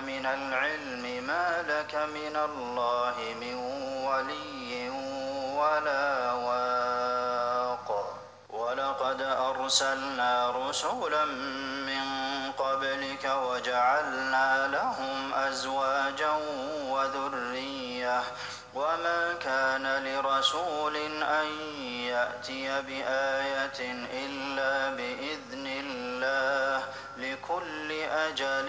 من العلم ما لك من الله من ولي ولا واق ولقد أرسلنا رسولا من قبلك وجعلنا لهم أزواجا وذرية وما كان لرسول أن يأتي بآية إلا بإذن الله لكل أجل